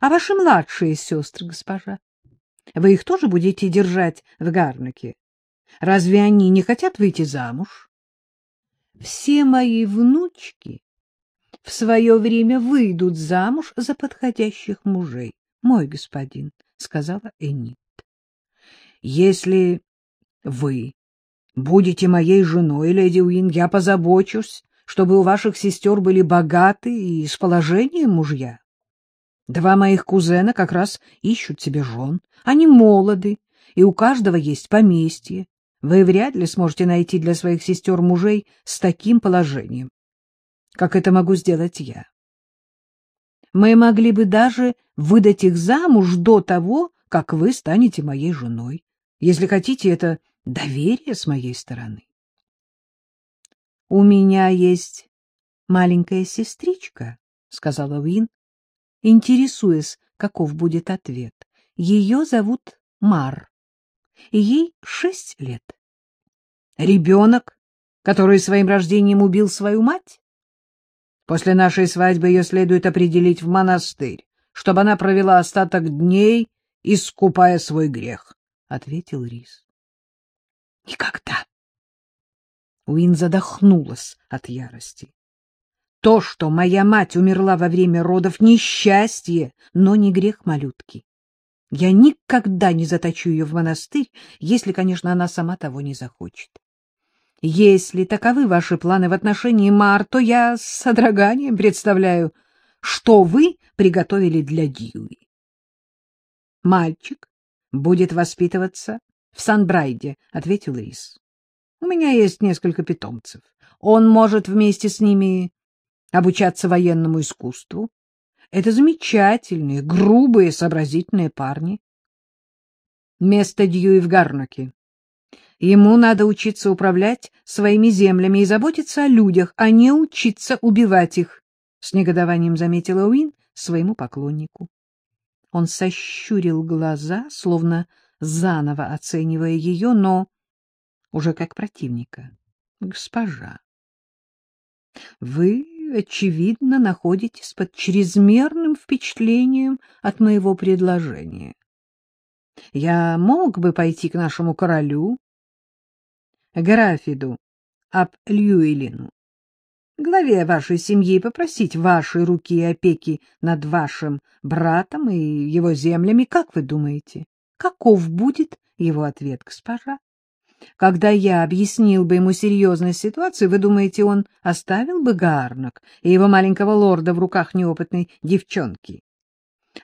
А ваши младшие сестры, госпожа? Вы их тоже будете держать в Гарнаке? Разве они не хотят выйти замуж? Все мои внучки в свое время выйдут замуж за подходящих мужей, мой господин, — сказала Энит. — Если вы будете моей женой, леди Уин, я позабочусь, чтобы у ваших сестер были богатые и с положением мужья. Два моих кузена как раз ищут себе жен. Они молоды, и у каждого есть поместье. Вы вряд ли сможете найти для своих сестер мужей с таким положением, как это могу сделать я. Мы могли бы даже выдать их замуж до того, как вы станете моей женой. Если хотите, это доверие с моей стороны. — У меня есть маленькая сестричка, — сказала Уин, интересуясь, каков будет ответ. Ее зовут Мар, и ей шесть лет. Ребенок, который своим рождением убил свою мать? После нашей свадьбы ее следует определить в монастырь, чтобы она провела остаток дней, искупая свой грех, — ответил Рис. — Никогда! Уин задохнулась от ярости. То, что моя мать умерла во время родов, — несчастье, но не грех малютки. Я никогда не заточу ее в монастырь, если, конечно, она сама того не захочет. Если таковы ваши планы в отношении Мар, то я с содроганием представляю, что вы приготовили для Дьюи. Мальчик будет воспитываться в Сан-Брайде, — ответил Рис. У меня есть несколько питомцев. Он может вместе с ними обучаться военному искусству. Это замечательные, грубые, сообразительные парни. Место Дьюи в Гарноке. Ему надо учиться управлять своими землями и заботиться о людях, а не учиться убивать их, — с негодованием заметила Уин своему поклоннику. Он сощурил глаза, словно заново оценивая ее, но уже как противника. — Госпожа, вы очевидно, находитесь под чрезмерным впечатлением от моего предложения. Я мог бы пойти к нашему королю, Графиду об Льюилину, главе вашей семьи, попросить вашей руки и опеки над вашим братом и его землями. Как вы думаете, каков будет его ответ, госпожа? Когда я объяснил бы ему серьезность ситуации, вы думаете, он оставил бы Гарнак и его маленького лорда в руках неопытной девчонки?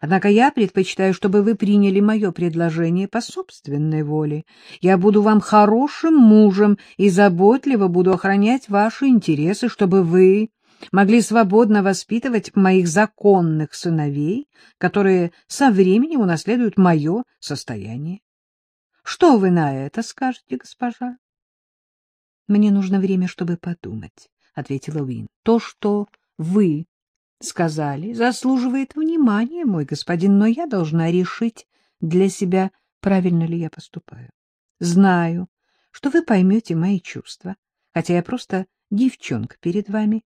Однако я предпочитаю, чтобы вы приняли мое предложение по собственной воле. Я буду вам хорошим мужем и заботливо буду охранять ваши интересы, чтобы вы могли свободно воспитывать моих законных сыновей, которые со временем унаследуют мое состояние. Что вы на это скажете, госпожа? — Мне нужно время, чтобы подумать, — ответила Уин. — То, что вы сказали, заслуживает внимания, мой господин, но я должна решить для себя, правильно ли я поступаю. Знаю, что вы поймете мои чувства, хотя я просто девчонка перед вами.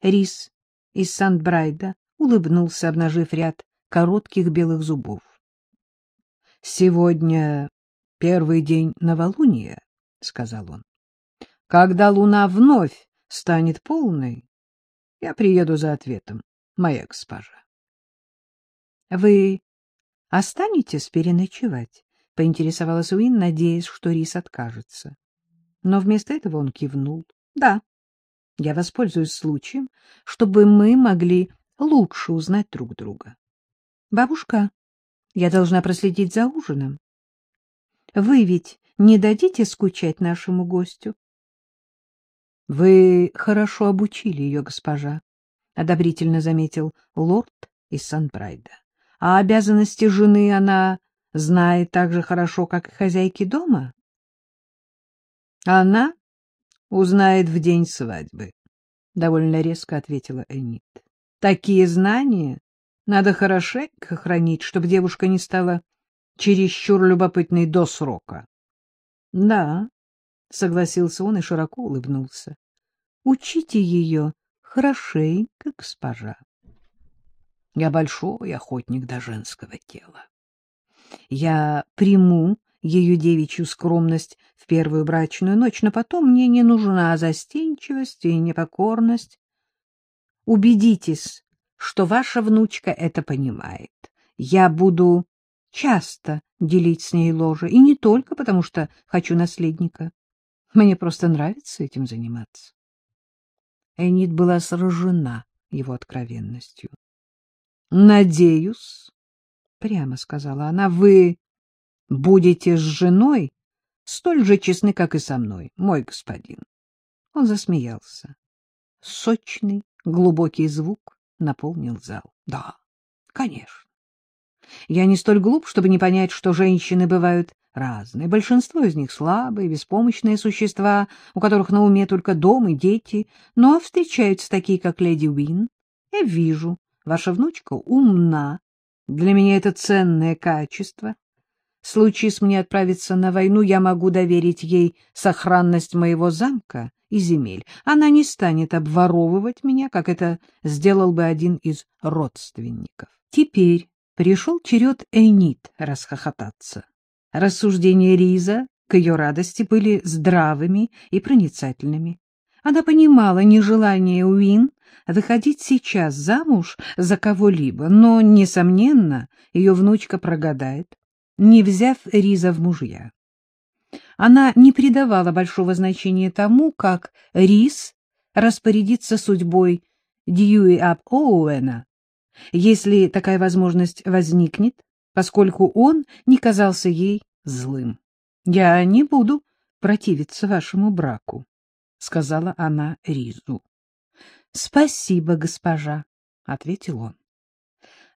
Рис из Сандбрайда улыбнулся, обнажив ряд коротких белых зубов. Сегодня первый день новолуния, — сказал он. Когда луна вновь станет полной, я приеду за ответом, моя госпожа. — Вы останетесь переночевать? — поинтересовалась Уин, надеясь, что Рис откажется. Но вместо этого он кивнул. — Да, я воспользуюсь случаем, чтобы мы могли лучше узнать друг друга. — Бабушка, я должна проследить за ужином. Вы ведь не дадите скучать нашему гостю? — Вы хорошо обучили ее, госпожа, — одобрительно заметил лорд из Сан-Прайда. — А обязанности жены она знает так же хорошо, как и хозяйки дома? — Она узнает в день свадьбы, — довольно резко ответила Энит. — Такие знания надо хорошенько хранить, чтобы девушка не стала чересчур любопытной до срока. — Да, — согласился он и широко улыбнулся. — Учите ее хорошенько, госпожа. Я большой охотник до женского тела. Я приму ее девичью скромность в первую брачную ночь, но потом мне не нужна застенчивость и непокорность. Убедитесь, что ваша внучка это понимает. Я буду часто делить с ней ложе, и не только потому, что хочу наследника. Мне просто нравится этим заниматься. Энит была сражена его откровенностью. — Надеюсь, — прямо сказала она, — вы будете с женой столь же честны, как и со мной, мой господин. Он засмеялся. Сочный, глубокий звук наполнил зал. — Да, конечно. Я не столь глуп, чтобы не понять, что женщины бывают разные. Большинство из них слабые, беспомощные существа, у которых на уме только дом и дети. Но встречаются такие, как леди Уин. Я вижу, ваша внучка умна. Для меня это ценное качество. Случись мне отправиться на войну, я могу доверить ей сохранность моего замка и земель. Она не станет обворовывать меня, как это сделал бы один из родственников. Теперь пришел черед Эйнит расхохотаться. Рассуждения Риза, к ее радости, были здравыми и проницательными. Она понимала нежелание Уин выходить сейчас замуж за кого-либо, но, несомненно, ее внучка прогадает, не взяв Риза в мужья. Она не придавала большого значения тому, как Риз распорядится судьбой Дьюи Ап Оуэна, если такая возможность возникнет, поскольку он не казался ей злым. — Я не буду противиться вашему браку, — сказала она Ризу. — Спасибо, госпожа, — ответил он.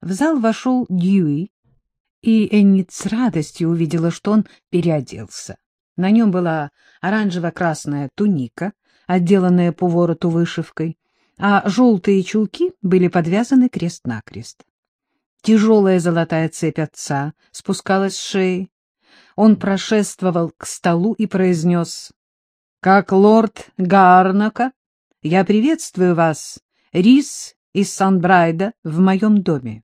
В зал вошел Дьюи, и Эннит с радостью увидела, что он переоделся. На нем была оранжево-красная туника, отделанная по вороту вышивкой, а желтые чулки были подвязаны крест-накрест. Тяжелая золотая цепь отца спускалась с шеи. Он прошествовал к столу и произнес, — Как лорд Гарнака, я приветствую вас, Рис из Санбрайда, в моем доме.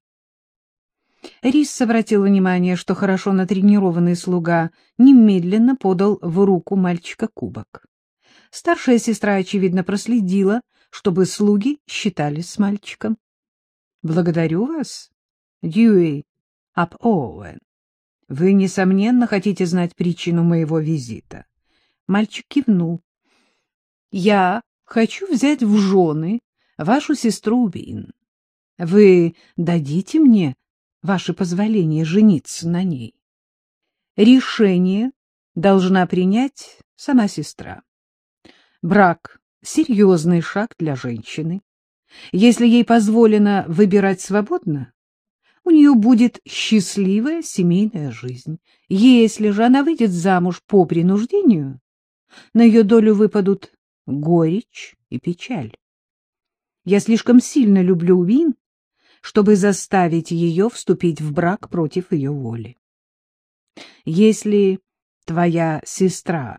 Рис обратил внимание, что хорошо натренированный слуга немедленно подал в руку мальчика кубок. Старшая сестра, очевидно, проследила, чтобы слуги считались с мальчиком. — Благодарю вас, Дьюи ап Оуэн. Вы, несомненно, хотите знать причину моего визита. Мальчик кивнул. — Я хочу взять в жены вашу сестру Бин. Вы дадите мне ваше позволение жениться на ней? Решение должна принять сама сестра. Брак — серьезный шаг для женщины. Если ей позволено выбирать свободно, у нее будет счастливая семейная жизнь. Если же она выйдет замуж по принуждению, на ее долю выпадут горечь и печаль. Я слишком сильно люблю Уин, чтобы заставить ее вступить в брак против ее воли. Если твоя сестра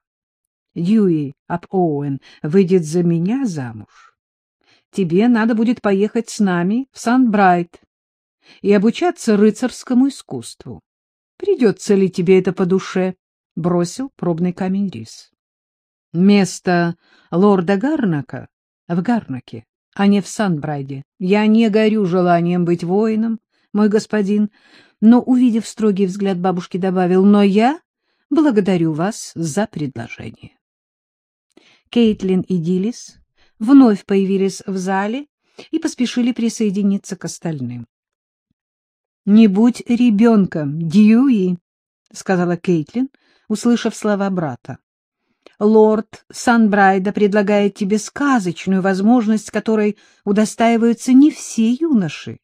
Дьюи ап Оуэн выйдет за меня замуж, тебе надо будет поехать с нами в Сан-Брайт и обучаться рыцарскому искусству. Придется ли тебе это по душе? — бросил пробный камень рис. Место лорда Гарнака в Гарнаке, а не в Санбрайде. Я не горю желанием быть воином, мой господин, но, увидев строгий взгляд бабушки, добавил, но я благодарю вас за предложение. Кейтлин и Дилис вновь появились в зале и поспешили присоединиться к остальным. — Не будь ребенком, Дьюи, — сказала Кейтлин, услышав слова брата. — Лорд Санбрайда предлагает тебе сказочную возможность, которой удостаиваются не все юноши.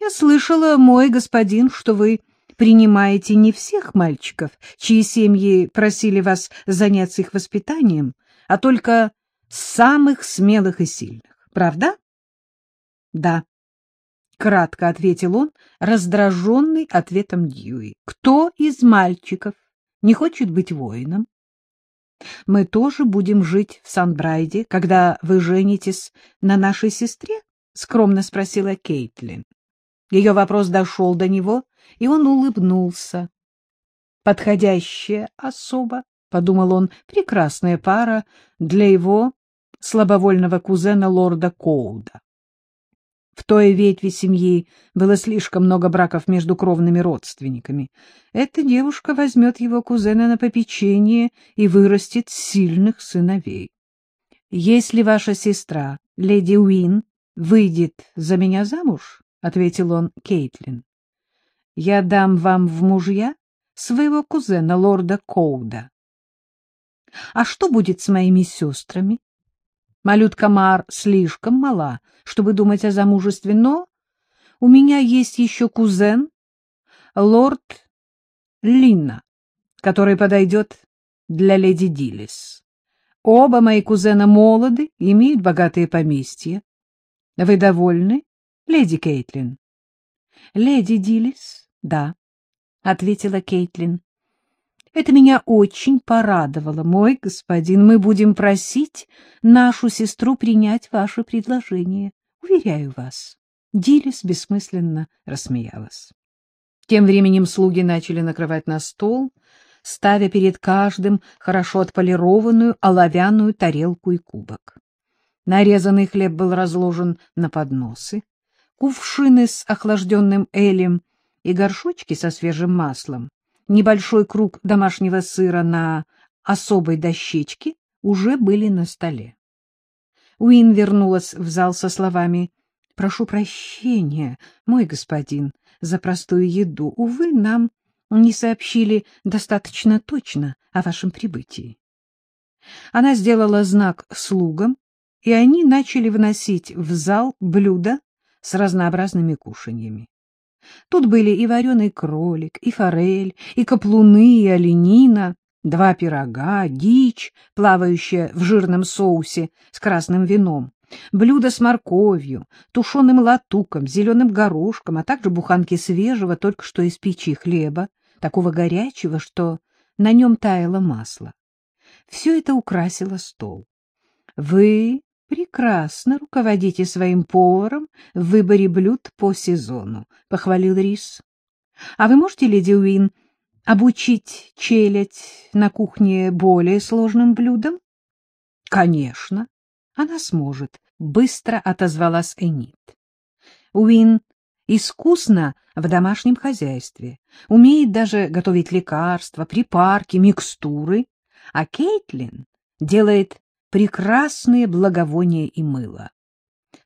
Я слышала, мой господин, что вы принимаете не всех мальчиков, чьи семьи просили вас заняться их воспитанием, а только самых смелых и сильных. Правда? — Да, — кратко ответил он, раздраженный ответом Дьюи. — Кто из мальчиков не хочет быть воином? — Мы тоже будем жить в Сан-Брайде, когда вы женитесь на нашей сестре? — скромно спросила Кейтлин. Ее вопрос дошел до него, и он улыбнулся. «Подходящая особа», — подумал он, — «прекрасная пара для его слабовольного кузена лорда Коуда». В той ветви семьи было слишком много браков между кровными родственниками. Эта девушка возьмет его кузена на попечение и вырастет сильных сыновей. Если ваша сестра, леди Уин, выйдет за меня замуж, — ответил он Кейтлин, — я дам вам в мужья своего кузена, лорда Коуда. А что будет с моими сестрами? Малютка Мар слишком мала, чтобы думать о замужестве, но у меня есть еще кузен, лорд Линна, который подойдет для леди Дилис. Оба мои кузена молоды, имеют богатые поместья. Вы довольны, леди Кейтлин? — Леди Дилис, да, — ответила Кейтлин. Это меня очень порадовало, мой господин. Мы будем просить нашу сестру принять ваше предложение. Уверяю вас. Дилис бессмысленно рассмеялась. Тем временем слуги начали накрывать на стол, ставя перед каждым хорошо отполированную оловянную тарелку и кубок. Нарезанный хлеб был разложен на подносы, кувшины с охлажденным элем и горшочки со свежим маслом небольшой круг домашнего сыра на особой дощечке уже были на столе. Уин вернулась в зал со словами «Прошу прощения, мой господин, за простую еду. Увы, нам не сообщили достаточно точно о вашем прибытии». Она сделала знак слугам, и они начали вносить в зал блюда с разнообразными кушаньями. Тут были и вареный кролик, и форель, и каплуны, и оленина, два пирога, дичь, плавающая в жирном соусе с красным вином, блюдо с морковью, тушеным латуком, зеленым горошком, а также буханки свежего, только что из печи хлеба, такого горячего, что на нем таяло масло. Все это украсило стол. Вы прекрасно руководите своим поваром в выборе блюд по сезону, — похвалил Рис. — А вы можете, леди Уин, обучить челядь на кухне более сложным блюдам? — Конечно, она сможет, — быстро отозвалась Энит. Уин искусно в домашнем хозяйстве, умеет даже готовить лекарства, припарки, микстуры, а Кейтлин делает прекрасные благовония и мыло.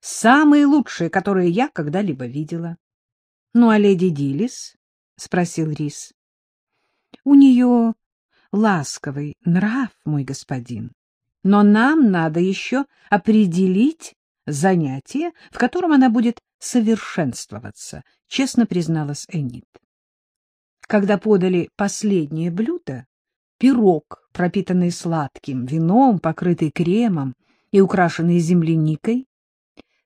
Самые лучшие, которые я когда-либо видела. — Ну, а леди Дилис? — спросил Рис. — У нее ласковый нрав, мой господин. Но нам надо еще определить занятие, в котором она будет совершенствоваться, — честно призналась Энит. Когда подали последнее блюдо, пирог, пропитанный сладким вином, покрытый кремом и украшенный земляникой.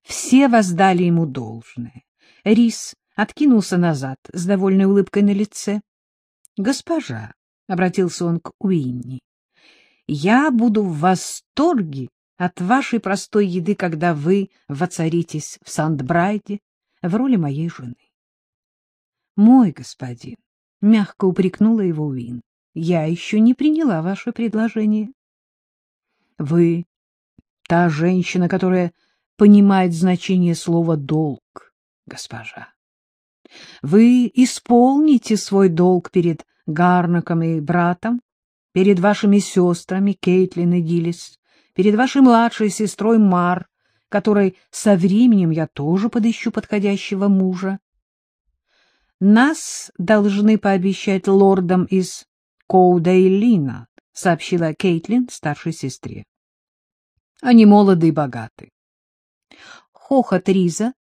Все воздали ему должное. Рис откинулся назад с довольной улыбкой на лице. — Госпожа, — обратился он к Уинни, — я буду в восторге от вашей простой еды, когда вы воцаритесь в Сандбрайде в роли моей жены. — Мой господин, — мягко упрекнула его Уин, я еще не приняла ваше предложение. Вы та женщина, которая понимает значение слова «долг», госпожа. Вы исполните свой долг перед Гарнаком и братом, перед вашими сестрами Кейтлин и Гиллис, перед вашей младшей сестрой Мар, которой со временем я тоже подыщу подходящего мужа. Нас должны пообещать лордам из Коуда и Лина, — сообщила Кейтлин старшей сестре. Они молоды и богаты. Хохот Риза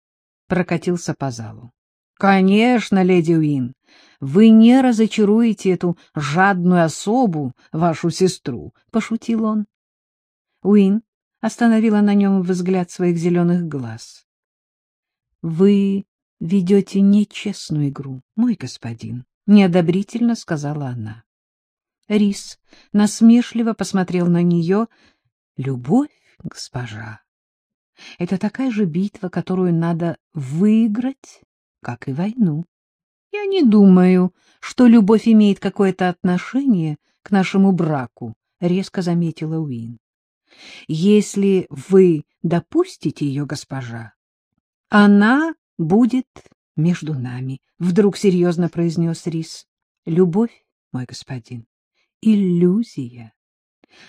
прокатился по залу. — Конечно, леди Уин, вы не разочаруете эту жадную особу, вашу сестру, — пошутил он. Уин остановила на нем взгляд своих зеленых глаз. — Вы ведете нечестную игру, мой господин, — неодобрительно сказала она. Рис насмешливо посмотрел на нее. «Любовь, госпожа, это такая же битва, которую надо выиграть как и войну. Я не думаю, что любовь имеет какое-то отношение к нашему браку, — резко заметила Уин. Если вы допустите ее, госпожа, она будет между нами, — вдруг серьезно произнес Рис. Любовь, мой господин, иллюзия.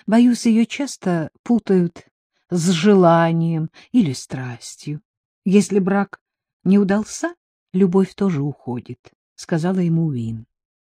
Боюсь, ее часто путают с желанием или страстью. Если брак не удался, любовь тоже уходит, — сказала ему Уин.